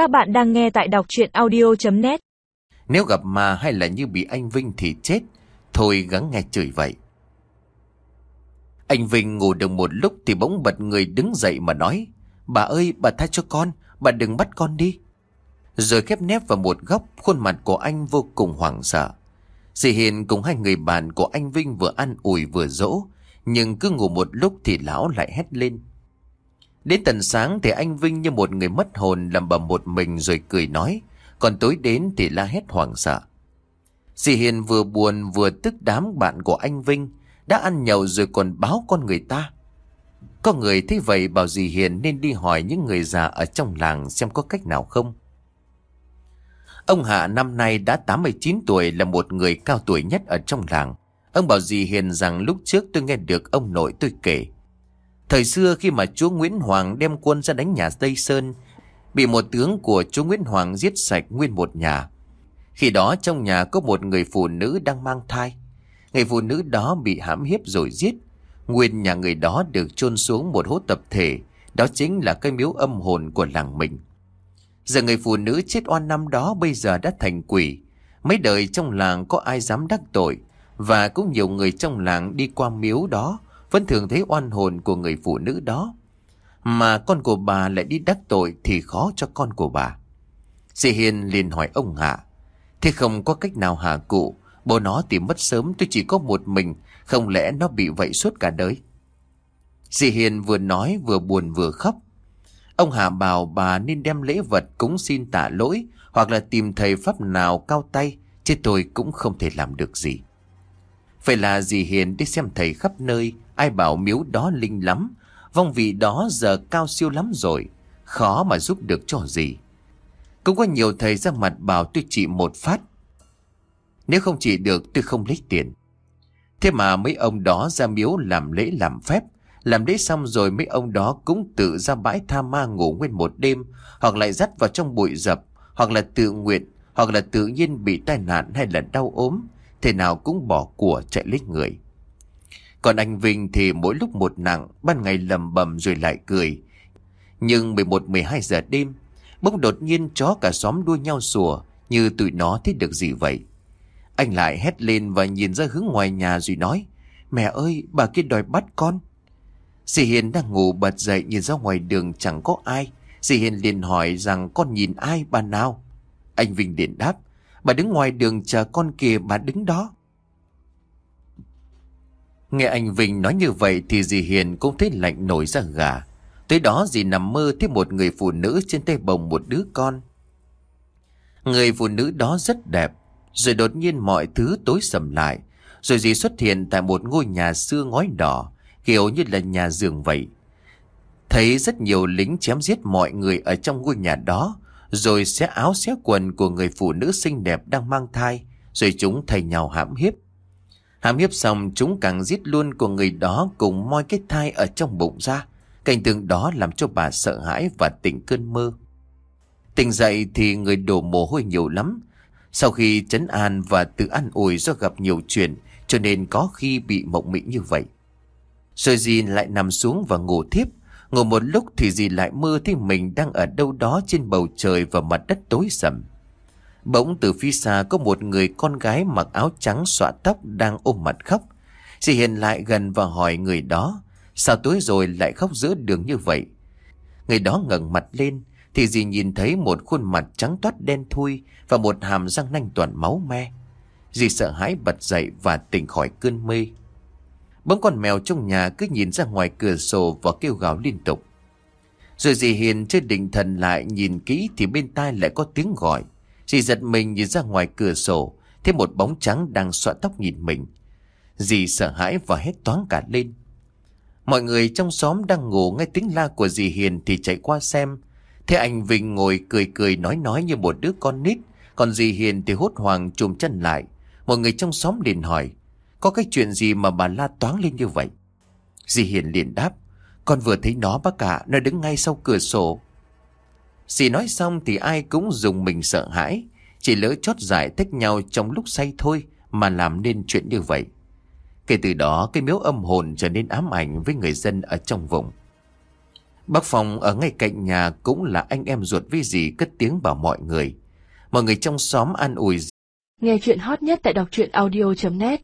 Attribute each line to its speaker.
Speaker 1: Các bạn đang nghe tại đọc chuyện audio.net
Speaker 2: Nếu gặp mà hay là như bị anh Vinh thì chết, Thôi gắng nghe chửi vậy. Anh Vinh ngủ được một lúc thì bỗng bật người đứng dậy mà nói, Bà ơi, bà tha cho con, Bà đừng bắt con đi. Rồi khép nép vào một góc, Khuôn mặt của anh vô cùng hoảng sợ. Dì Hiền cùng hai người bạn của anh Vinh vừa ăn ủi vừa dỗ, Nhưng cứ ngủ một lúc thì lão lại hét lên Đến tận sáng thì anh Vinh như một người mất hồn lầm bầm một mình rồi cười nói. Còn tối đến thì la hét hoảng sợ. Dì Hiền vừa buồn vừa tức đám bạn của anh Vinh. Đã ăn nhậu rồi còn báo con người ta. Có người thấy vậy bảo dì Hiền nên đi hỏi những người già ở trong làng xem có cách nào không. Ông Hạ năm nay đã 89 tuổi, là một người cao tuổi nhất ở trong làng. Ông bảo dì Hiền rằng lúc trước tôi nghe được ông nội tôi kể. Thời xưa khi mà chúa Nguyễn Hoàng đem quân ra đánh nhà Tây Sơn, bị một tướng của chúa Nguyễn Hoàng giết sạch nguyên một nhà. Khi đó trong nhà có một người phụ nữ đang mang thai. Người phụ nữ đó bị hãm hiếp rồi giết. Nguyên nhà người đó được chôn xuống một hố tập thể, đó chính là cái miếu âm hồn của làng mình. Giờ người phụ nữ chết oan năm đó bây giờ đã thành quỷ. Mấy đời trong làng có ai dám đắc tội, và cũng nhiều người trong làng đi qua miếu đó vẫn thường thấy oan hồn của người phụ nữ đó. Mà con của bà lại đi đắc tội thì khó cho con của bà. Dì Hiền liền hỏi ông Hạ. Thế không có cách nào hạ cụ, bố nó thì mất sớm tôi chỉ có một mình, không lẽ nó bị vậy suốt cả đời? Dì Hiền vừa nói vừa buồn vừa khóc. Ông Hạ bảo bà nên đem lễ vật cúng xin tạ lỗi hoặc là tìm thầy pháp nào cao tay, chứ tôi cũng không thể làm được gì. Phải là dì Hiền đi xem thầy khắp nơi, ai bảo miếu đó linh lắm, vong vị đó giờ cao siêu lắm rồi, khó mà giúp được cho gì. Cũng có nhiều thầy ra mặt bảo tôi trị một phát. Nếu không trị được tôi không lấy tiền. Thế mà mấy ông đó ra miếu làm lễ làm phép, làm lễ xong rồi mấy ông đó cũng tự ra bãi tha ma ngủ nguyên một đêm, hoặc lại dắt vào trong bụi dập, hoặc là tự nguyện, hoặc là tự nhiên bị tai nạn hay là đau ốm, thế nào cũng bỏ của chạy lấy người. Còn anh Vinh thì mỗi lúc một nặng, ban ngày lầm bầm rồi lại cười. Nhưng 11-12 giờ đêm, bỗng đột nhiên chó cả xóm đua nhau sủa, như tụi nó thích được gì vậy. Anh lại hét lên và nhìn ra hướng ngoài nhà rồi nói, Mẹ ơi, bà kia đòi bắt con. Dì Hiền đang ngủ bật dậy nhìn ra ngoài đường chẳng có ai. Dì Hiền liền hỏi rằng con nhìn ai bà nào? Anh Vinh liền đáp, Bà đứng ngoài đường chờ con kìa bà đứng đó. Nghe anh Vinh nói như vậy thì dì Hiền cũng thấy lạnh nổi ra gà. Tới đó dì nằm mơ thấy một người phụ nữ trên tay bồng một đứa con. Người phụ nữ đó rất đẹp, rồi đột nhiên mọi thứ tối sầm lại. Rồi dì xuất hiện tại một ngôi nhà xưa ngói đỏ, kiểu như là nhà giường vậy. Thấy rất nhiều lính chém giết mọi người ở trong ngôi nhà đó, rồi xé áo xé quần của người phụ nữ xinh đẹp đang mang thai, rồi chúng thay nhau hãm hiếp. Hàm hiếp xong, chúng càng giết luôn của người đó cùng moi cái thai ở trong bụng ra. Cảnh tượng đó làm cho bà sợ hãi và tỉnh cơn mơ. Tỉnh dậy thì người đổ mồ hôi nhiều lắm. Sau khi chấn an và tự an ủi do gặp nhiều chuyện, cho nên có khi bị mộng mị như vậy. Rồi dì lại nằm xuống và ngủ thiếp ngủ một lúc thì dì lại mơ thấy mình đang ở đâu đó trên bầu trời và mặt đất tối sầm. Bỗng từ phía xa có một người con gái mặc áo trắng xõa tóc đang ôm mặt khóc. Dì hiền lại gần và hỏi người đó, sao tối rồi lại khóc giữa đường như vậy? Người đó ngẩng mặt lên, thì dì nhìn thấy một khuôn mặt trắng toát đen thui và một hàm răng nanh toàn máu me. Dì sợ hãi bật dậy và tỉnh khỏi cơn mê. Bỗng con mèo trong nhà cứ nhìn ra ngoài cửa sổ và kêu gào liên tục. Rồi dì Hiền chưa định thần lại nhìn kỹ thì bên tai lại có tiếng gọi. Dì giật mình nhìn ra ngoài cửa sổ, thấy một bóng trắng đang xõa tóc nhìn mình. Dì sợ hãi và hét toáng cả lên. Mọi người trong xóm đang ngủ nghe tiếng la của dì Hiền thì chạy qua xem. Thế anh Vinh ngồi cười cười nói nói như một đứa con nít, còn dì Hiền thì hốt hoảng chùm chân lại. Mọi người trong xóm liền hỏi, có cái chuyện gì mà bà la toáng lên như vậy? Dì Hiền liền đáp. Con vừa thấy nó bác cả, nó đứng ngay sau cửa sổ. Dì nói xong thì ai cũng dùng mình sợ hãi. Chỉ lỡ chót giải thích nhau trong lúc say thôi mà làm nên chuyện như vậy. Kể từ đó, cái miếu âm hồn trở nên ám ảnh với người dân ở trong vùng. Bác Phong ở ngay cạnh nhà cũng là anh em ruột với dì cất tiếng bảo mọi người. Mọi người trong xóm an ủi
Speaker 3: Nghe chuyện hot nhất tại đọc truyện audio.net